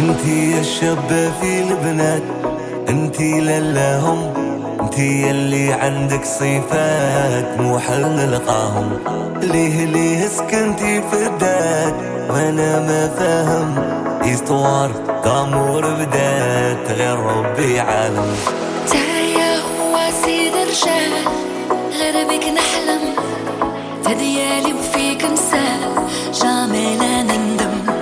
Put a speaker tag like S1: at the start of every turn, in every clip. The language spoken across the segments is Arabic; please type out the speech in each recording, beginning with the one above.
S1: انتي يا الشابة في البنات انتي للاهم انتي يلي عندك صفات مو نلقاهم ليه ليه سكنتي في الدات وأنا ما فاهم. استوار دامور بدات غير ربي عالم
S2: تايا هو سيد الرجال غير بك نحلم. فديالي وفيك نسال جامي لا نندم.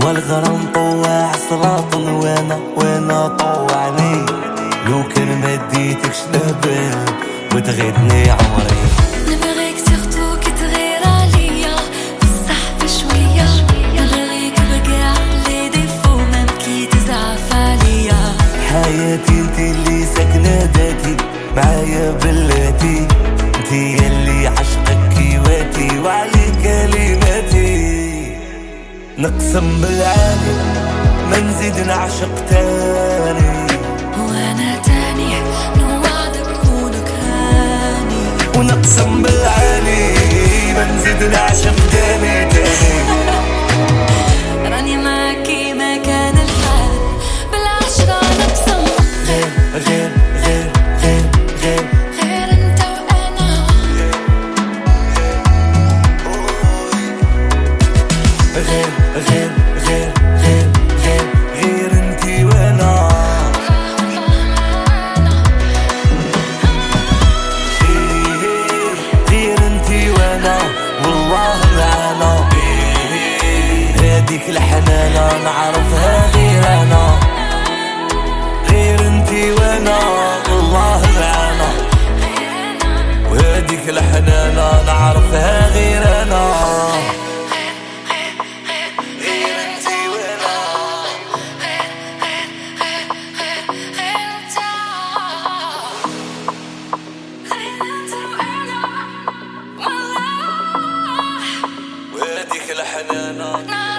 S1: والغرام طوع صراط وأنا وأنا طوعني؟ لو كان ما اديتكش نهبل وتغيدني عمري.
S2: نبغيك تخطو كي تغير عليا بصح بشوية نبغيك لي des fois تزعف عليا.
S1: حياتي انتي اللي ساكنة ذاتي معايا بلاتي. انتي اللي عشقك كيواتي وعلي كلماتي نقسم بالعالي ما نزيد نعشق تاني. هاديك الحنانة نعرفها غير أنا. غير انتي وأنا والله معانا. وهاديك الحنانة نعرفها غير وأنا. وهاديك الحنانة
S2: نعرف